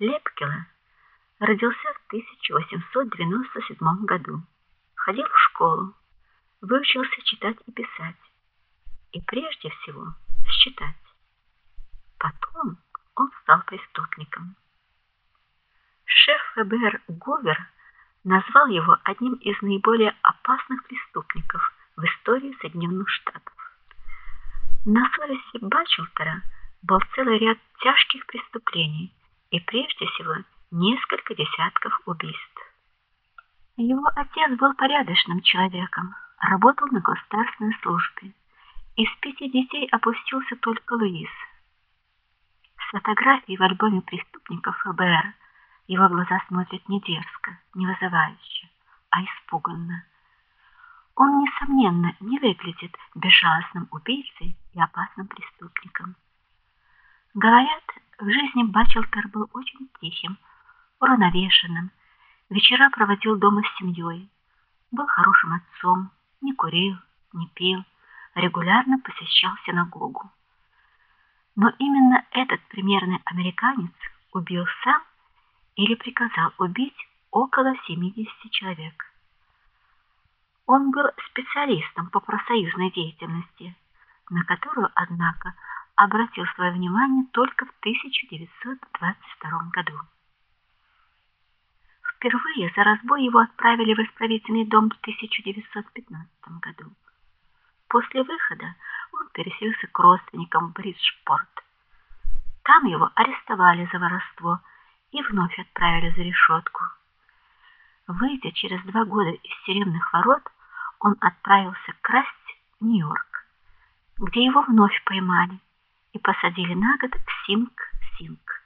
Лепкила родился в 1897 году. Ходил в школу, выучился читать и писать. И прежде всего считать. Потом он стал преступником. Шеф ФБР Говер назвал его одним из наиболее опасных преступников в истории Соединенных Штатов. На совести Бачелтера был целый ряд тяжких преступлений и прежде всего несколько десятков убийств. Его отец был порядочным человеком, работал на государственной службе. Из пяти детей опустился только Луис. С фотографией в альбоме преступников ФБР его глаза смотрят не дерзко, не вызывающе, а испуганно. Он несомненно не выглядит безжалостным убийцей и опасным преступником. Говорят, в жизни Бачелтер был очень тихим, уравновешенным, вечера проводил дома с семьей, был хорошим отцом, не курил, не пил, регулярно посещал синагогу. Но именно этот примерный американец убил сам или приказал убить около 70 человек. Он был специалистом по профсоюзной деятельности, на которую, однако, обратил свое внимание только в 1922 году. Впервые за разбой его отправили в исправительный дом в 1915 году. После выхода он переселился к родственникам в Бриджпорт. Там его арестовали за воровство и вновь отправили за решетку. Выйдя через два года из тюремных ворот, он отправился красть в Нью-Йорк, где его вновь поймали и посадили на год в Синг-Синг.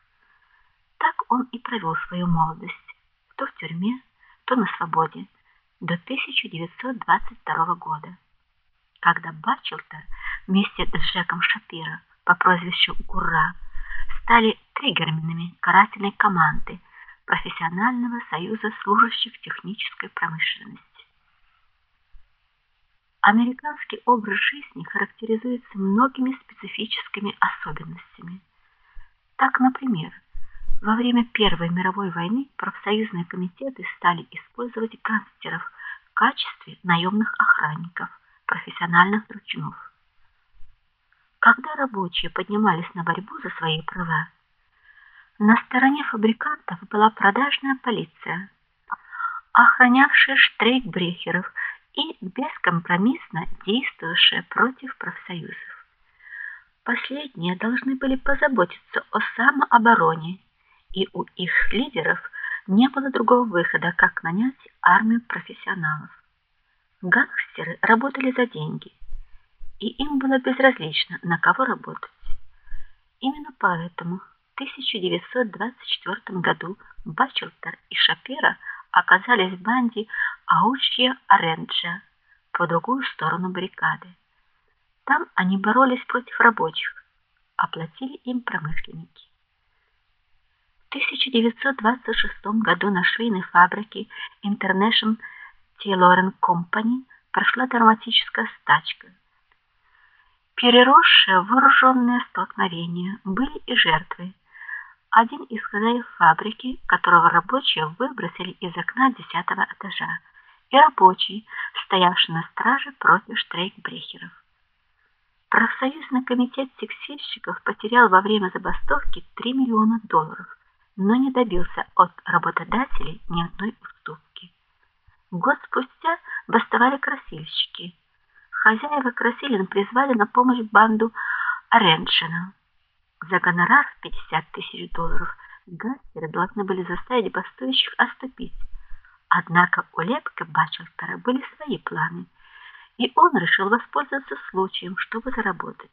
Так он и провел свою молодость, то в тюрьме, то на свободе, до 1922 года, когда Бачелтер вместе с Джеком Шапиро по прозвищу Гурра стали триггерменами карательной команды профессионального союза служащих технической промышленности. Американский образ жизни характеризуется многими специфическими особенностями. Так, например, во время Первой мировой войны профсоюзные комитеты стали использовать гангстеров в качестве наемных охранников, профессиональных дручунов. Когда рабочие поднимались на борьбу за свои права, на стороне фабрикантов была продажная полиция, охранявшая штрейкбрехеров и бескомпромиссно действовавшая против профсоюзов. Последние должны были позаботиться о самообороне, и у их лидеров не было другого выхода, как нанять армию профессионалов. Гангстеры работали за деньги, и им было безразлично, на кого работать. Именно поэтому в 1924 году Бачелтер и Шапира оказались в банде Аучья Оренджа по другую сторону баррикады. Там они боролись против рабочих, оплатили им промышленники. В 1926 году на швейной фабрике International Tailoring Company прошла драматическая стачка. Переросшие в вооруженное столкновение были и жертвы один из хозяев фабрики, которого рабочие выбросили из окна десятого этажа, и рабочий, стоявший на страже против штрейкбрехеров. Профсоюзный комитет текстильщиков потерял во время забастовки 3 миллиона долларов, но не добился от работодателей ни одной уступки. Год спустя бастовали красильщики. Хозяева красилин призвали на помощь банду Ореншина. За гонорар в 50 тысяч долларов гангстеры должны были заставить бастующих отступить. Однако у Лепка Бачелтера были свои планы, и он решил воспользоваться случаем, чтобы заработать.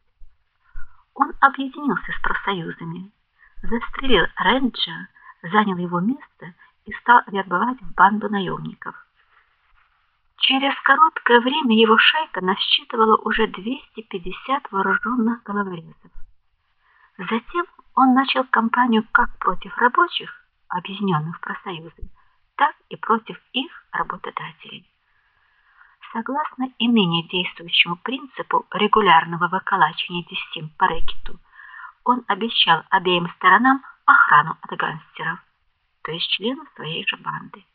Он объединился с профсоюзами, застрелил Ренджа, занял его место и стал вербовать в банду наемников. Через короткое время его шайка насчитывала уже 250 вооруженных головорезов. Затем он начал кампанию как против рабочих, объединенных в профсоюзы, так и против их работодателей. Согласно и ныне действующему принципу регулярного выколачивания десятин по рэкету, он обещал обеим сторонам охрану от гангстеров, то есть членов своей же банды.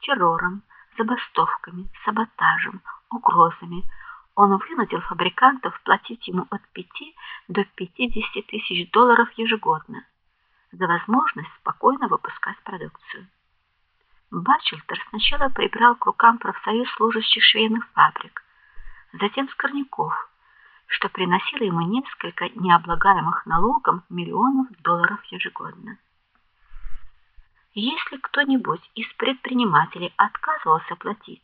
Террором, забастовками, саботажем, угрозами он вынудил фабрикантов платить ему от 5 до 50 тысяч долларов ежегодно за возможность спокойно выпускать продукцию. Бачелтер сначала прибрал к рукам профсоюз служащих швейных фабрик, затем скорняков, что приносило ему несколько необлагаемых налогом миллионов долларов ежегодно. Если кто-нибудь из предпринимателей отказывался платить,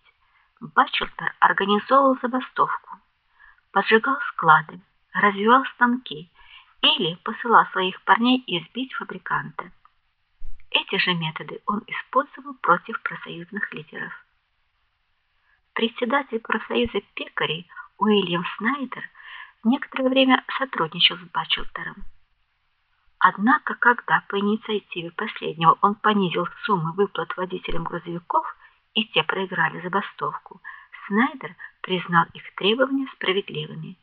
Бачелтер организовывал забастовку, поджигал склады, развивал станки или посылал своих парней избить фабриканта. Эти же методы он использовал против профсоюзных лидеров. Председатель профсоюза пекарей Уильям Снайдер некоторое время сотрудничал с Бачелтером. Однако, когда по инициативе последнего он понизил суммы выплат водителям грузовиков, и те проиграли забастовку, Снайдер признал их требования справедливыми.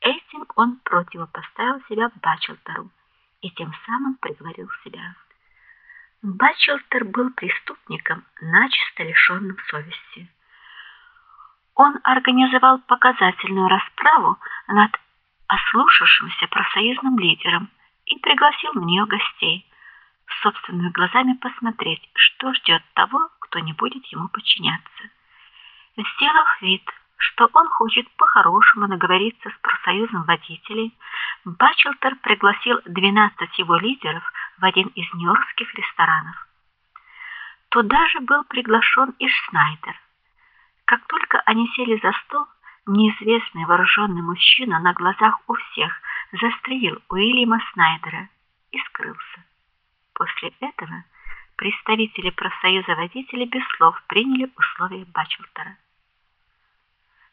Этим он противопоставил себя Бачелтеру и тем самым приговорил себя. Бачелтер был преступником, начисто лишенным совести. Он организовал показательную расправу над ослушавшимся профсоюзным лидером и пригласил на нее гостей, собственными глазами посмотреть, что ждет того, кто не будет ему подчиняться. Сделав вид, что он хочет по-хорошему наговориться с профсоюзом водителей, Бачелтер пригласил 12 его лидеров в один из нью-йоркских ресторанов. Туда же был приглашен и Шнайдер. Как только они сели за стол, неизвестный вооруженный мужчина на глазах у всех застрелил Уильяма Снайдера и скрылся. После этого представители профсоюза водителей без слов приняли условия Бачелтера.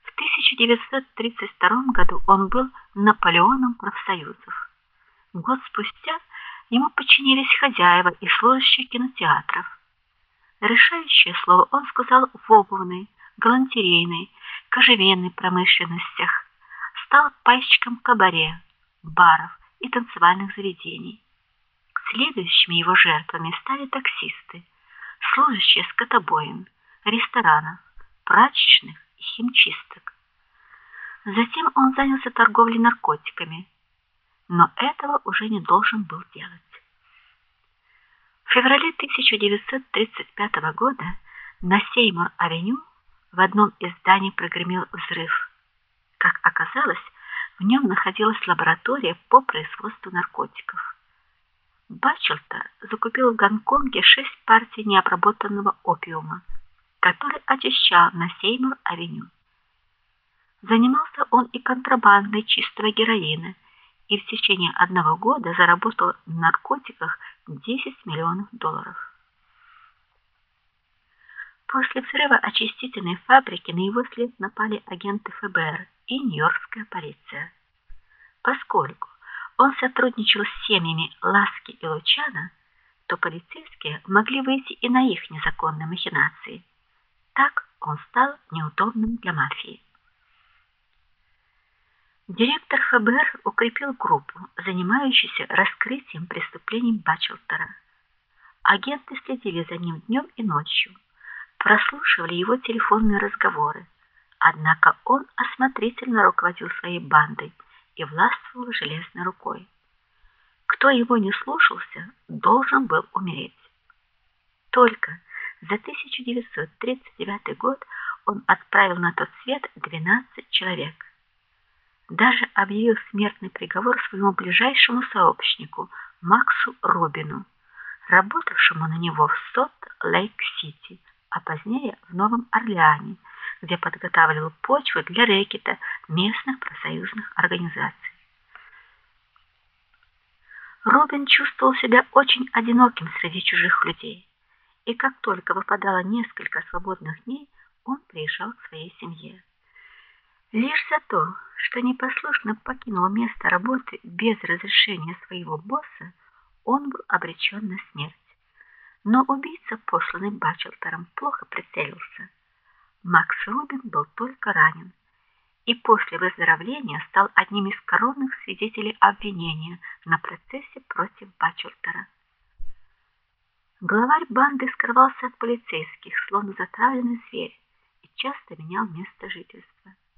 В 1932 году он был Наполеоном профсоюзов. Год спустя ему подчинились хозяева и служащие кинотеатров. Решающее слово он сказал в обувной, галантерейной, кожевенной промышленностях, стал пайщиком кабаре, баров и танцевальных заведений. Следующими его жертвами стали таксисты, служащие скотобоин, ресторанов, прачечных и химчисток. Затем он занялся торговлей наркотиками, но этого уже не должен был делать. В феврале 1935 года на Сеймур-авеню в одном из зданий прогремел взрыв. Как оказалось, в нем находилась лаборатория по производству наркотиков. Бачелтер закупил в Гонконге шесть партий необработанного опиума, который очищал на Сеймур-авеню. Занимался он и контрабандой чистого героина и в течение одного года заработал на наркотиках 10 миллионов долларов. После взрыва очистительной фабрики на его след напали агенты ФБР и Нью-Йоркская полиция. Поскольку он сотрудничал с семьями Ласки и Лучана, то полицейские могли выйти и на их незаконные махинации. Так он стал неудобным для мафии. Директор ФБР укрепил группу, занимающуюся раскрытием преступлений Бачелтера. Агенты следили за ним днем и ночью, прослушивали его телефонные разговоры. Однако он осмотрительно руководил своей бандой и властвовал железной рукой. Кто его не слушался, должен был умереть. Только за 1939 год он отправил на тот свет 12 человек. Даже объявил смертный приговор своему ближайшему сообщнику Максу Робину, работавшему на него в Сот-Лейк-Сити, а позднее в Новом Орлеане где подготавливал почву для рэкета местных профсоюзных организаций. Робин чувствовал себя очень одиноким среди чужих людей, и как только выпадало несколько свободных дней, он приезжал к своей семье. Лишь за то, что непослушно покинул место работы без разрешения своего босса, он был обречен на смерть. Но убийца, посланный Бачелтером, плохо прицелился. Макс Рубин был только ранен, и после выздоровления стал одним из коронных свидетелей обвинения на процессе против Бачелтера. Главарь банды скрывался от полицейских, словно затравленный зверь, и часто менял место жительства.